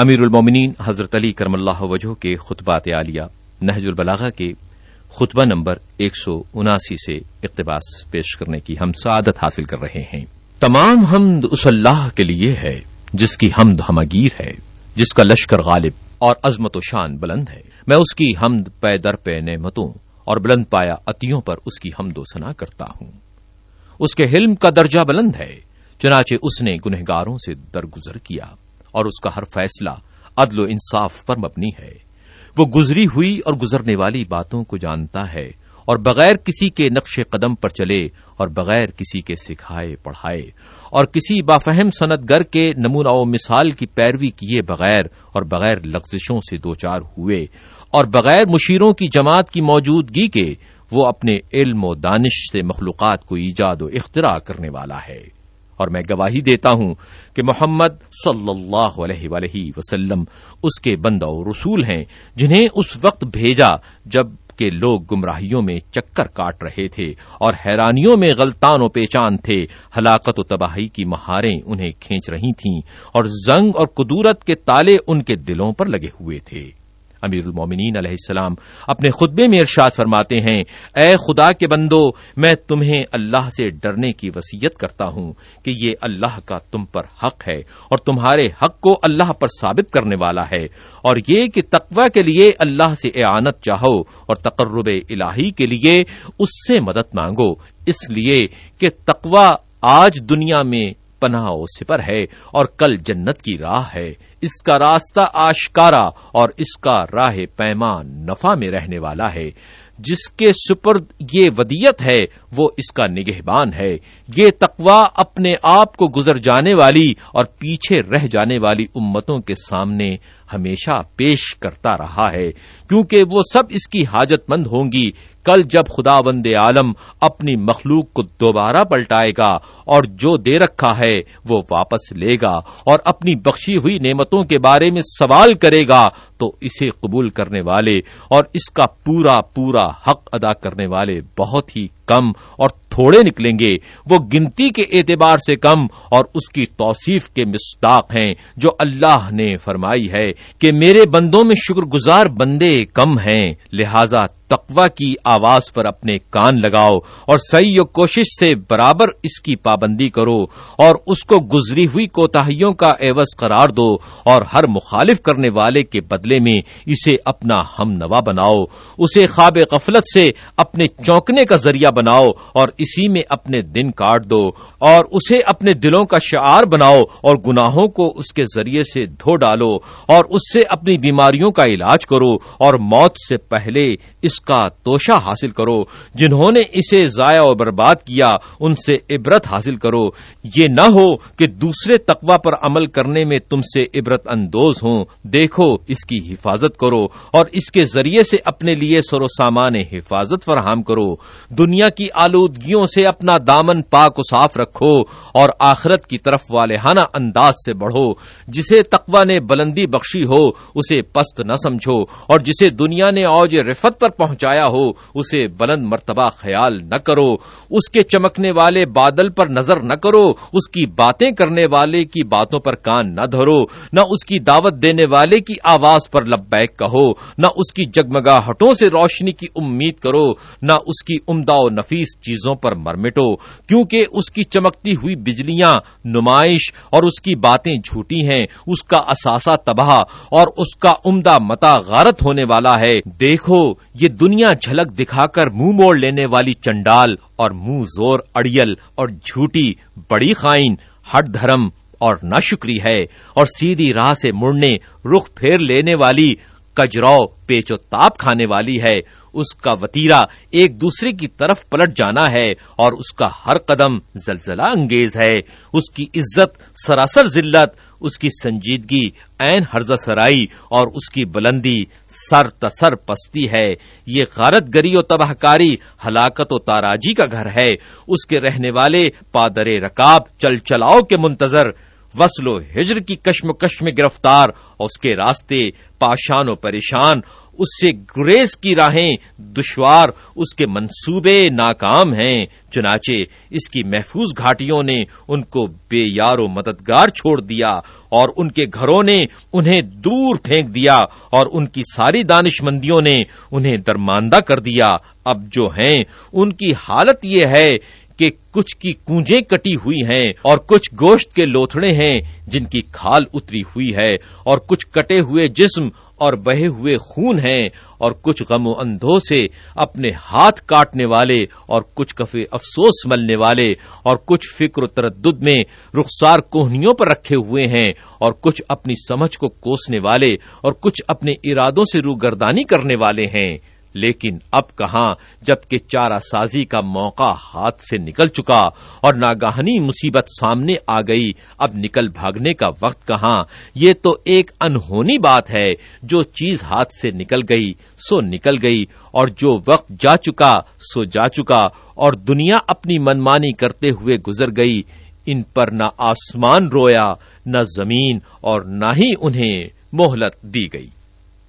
امیر المومنین حضرت علی کرم اللہ وجہ کے خطبات عالیہ نہج البلاغہ کے خطبہ نمبر ایک سو اناسی سے اقتباس پیش کرنے کی ہم سعادت حاصل کر رہے ہیں۔ تمام حمد اس اللہ کے لیے ہے جس کی حمد ہمگیر ہے، جس کا لشکر غالب اور عظمت و شان بلند ہے۔ میں اس کی حمد پے در پے نعمتوں اور بلند پایا اتیوں پر اس کی حمد و سنا کرتا ہوں۔ اس کے حلم کا درجہ بلند ہے، چنانچہ اس نے گنہگاروں سے درگزر کیا۔ اور اس کا ہر فیصلہ عدل و انصاف پر مبنی ہے۔ وہ گزری ہوئی اور گزرنے والی باتوں کو جانتا ہے اور بغیر کسی کے نقش قدم پر چلے اور بغیر کسی کے سکھائے پڑھائے اور کسی بافہم صنعت گر کے نمونہ و مثال کی پیروی کیے بغیر اور بغیر لغزشوں سے دوچار ہوئے اور بغیر مشیروں کی جماعت کی موجودگی کے وہ اپنے علم و دانش سے مخلوقات کو ایجاد و اختراع کرنے والا ہے۔ اور میں گواہی دیتا ہوں کہ محمد صلی اللہ علیہ وآلہ وسلم اس کے بندہ و رسول ہیں جنہیں اس وقت بھیجا جب کے لوگ گمراہیوں میں چکر کاٹ رہے تھے اور حیرانیوں میں غلطان و پیچان تھے۔ ہلاکت و تباہی کی مہاریں انہیں کھینچ رہی تھیں اور زنگ اور قدورت کے تالے ان کے دلوں پر لگے ہوئے تھے۔ امیر المومنین علیہ السلام اپنے خطبے میں ارشاد فرماتے ہیں، اے خدا کے بندو، میں تمہیں اللہ سے ڈرنے کی وسیعت کرتا ہوں کہ یہ اللہ کا تم پر حق ہے اور تمہارے حق کو اللہ پر ثابت کرنے والا ہے اور یہ کہ تقوی کے لیے اللہ سے اعانت چاہو اور تقرب الہی کے لیے اس سے مدد مانگو۔ اس لیے کہ تقوی آج دنیا میں پناہ و سپر ہے اور کل جنت کی راہ ہے۔ اس کا راستہ آشکارا اور اس کا راہ پیمان نفع میں رہنے والا ہے۔ جس کے سپرد یہ ودیت ہے، وہ اس کا نگہبان ہے۔ یہ تقوا اپنے آپ کو گزر جانے والی اور پیچھے رہ جانے والی امتوں کے سامنے ہمیشہ پیش کرتا رہا ہے، کیونکہ وہ سب اس کی حاجت مند ہوں گی۔ کل جب خدا وند عالم اپنی مخلوق کو دوبارہ پلٹائے گا اور جو دے رکھا ہے، وہ واپس لے گا اور اپنی بخشی ہوئی نعمتوں کے بارے میں سوال کرے گا، تو اسے قبول کرنے والے اور اس کا پورا پورا حق ادا کرنے والے بہت ہی کم اور تھوڑے نکلیں گے، وہ گنتی کے اعتبار سے کم اور اس کی توصیف کے مستاق ہیں جو اللہ نے فرمائی ہے کہ میرے بندوں میں شکر گزار بندے کم ہیں، لہذا تقوا کی آواز پر اپنے کان لگاؤ اور صحیح و کوشش سے برابر اس کی پابندی کرو اور اس کو گزری ہوئی کوتاہیوں کا عوض قرار دو اور ہر مخالف کرنے والے کے بدلے میں اسے اپنا ہم نوا بناؤ۔ اسے خواب غفلت سے اپنے چونکنے کا ذریعہ بناؤ اور اسی میں اپنے دن کاٹ دو اور اسے اپنے دلوں کا شعار بناؤ اور گناہوں کو اس کے ذریعے سے دھو ڈالو اور اس سے اپنی بیماریوں کا علاج کرو اور موت سے پہلے اس کا توشہ حاصل کرو۔ جنہوں نے اسے ضائع و برباد کیا، ان سے عبرت حاصل کرو۔ یہ نہ ہو کہ دوسرے تقوا پر عمل کرنے میں تم سے عبرت اندوز ہوں۔ دیکھو، اس کی حفاظت کرو اور اس کے ذریعے سے اپنے لیے سرو سامان حفاظت فراہم کرو۔ دنیا کی آلودگیوں سے اپنا دامن پاک و صاف رکھو اور آخرت کی طرف والہانہ انداز سے بڑھو۔ جسے تقوا نے بلندی بخشی ہو، اسے پست نہ سمجھو اور جسے دنیا نے اوج رفت پر پہنچ پہنچایا ہو، اسے بلند مرتبہ خیال نہ کرو۔ اس کے چمکنے والے بادل پر نظر نہ کرو۔ اس کی باتیں کرنے والے کی باتوں پر کان نہ دھرو۔ نہ اس کی دعوت دینے والے کی آواز پر لبیک کہو۔ نہ اس کی جگمگا ہٹوں سے روشنی کی امید کرو۔ نہ اس کی عمدہ و نفیس چیزوں پر مرمٹو کیونکہ اس کی چمکتی ہوئی بجلیاں نمائش اور اس کی باتیں جھوٹی ہیں۔ اس کا اثاثہ تباہ اور اس کا عمدہ متا غارت ہونے والا ہے۔ دیکھو، یہ دنیا جھلک دکھا کر منہ موڑ لینے والی چنڈال اور منہ زور اڑیل اور جھوٹی بڑی خائن ہٹ دھرم اور نہ شکری ہے اور سیدھی راہ سے مڑنے، رخ پھیر لینے والی کجرو پیچ و تاپ کھانے والی ہے۔ اس کا وتیرا ایک دوسرے کی طرف پلٹ جانا ہے اور اس کا ہر قدم زلزلہ انگیز ہے۔ اس کی عزت، سراسر ذلت، اس کی سنجیدگی این ہرزہ سرائی اور اس کی بلندی سر تسر پستی ہے۔ یہ غارت گری و تباہ کاری ہلاکت و تاراجی کا گھر ہے۔ اس کے رہنے والے پادر رکاب، چل چلاؤ کے منتظر وصل و ہجر کی کشم میں گرفتار اور اس کے راستے پاشان و پریشان، اس سے گریز کی راہیں دشوار، اس کے منصوبے ناکام ہیں، چنانچہ اس کی محفوظ گھاٹیوں نے ان کو بے یار و مددگار چھوڑ دیا اور ان کے گھروں نے انہیں دور پھینک دیا اور ان کی ساری دانش مندیوں نے انہیں درماندہ کر دیا۔ اب جو ہیں، ان کی حالت یہ ہے کہ کچھ کی کونجیں کٹی ہوئی ہیں اور کچھ گوشت کے لوتھڑے ہیں جن کی کھال اتری ہوئی ہے اور کچھ کٹے ہوئے جسم اور بہے ہوئے خون ہیں اور کچھ غم و اندھوں سے اپنے ہاتھ کاٹنے والے اور کچھ کفے افسوس ملنے والے اور کچھ فکر و تردد میں رخسار کوہنیوں پر رکھے ہوئے ہیں اور کچھ اپنی سمجھ کو کوسنے والے اور کچھ اپنے ارادوں سے روگردانی کرنے والے ہیں۔ لیکن اب کہاں جبکہ چارہ سازی کا موقع ہاتھ سے نکل چکا اور ناگاہنی مصیبت سامنے آ گئی، اب نکل بھاگنے کا وقت کہاں؟ یہ تو ایک انہونی بات ہے، جو چیز ہاتھ سے نکل گئی، سو نکل گئی، اور جو وقت جا چکا، سو جا چکا، اور دنیا اپنی منمانی کرتے ہوئے گزر گئی۔ ان پر نہ آسمان رویا، نہ زمین، اور نہ ہی انہیں مہلت دی گئی۔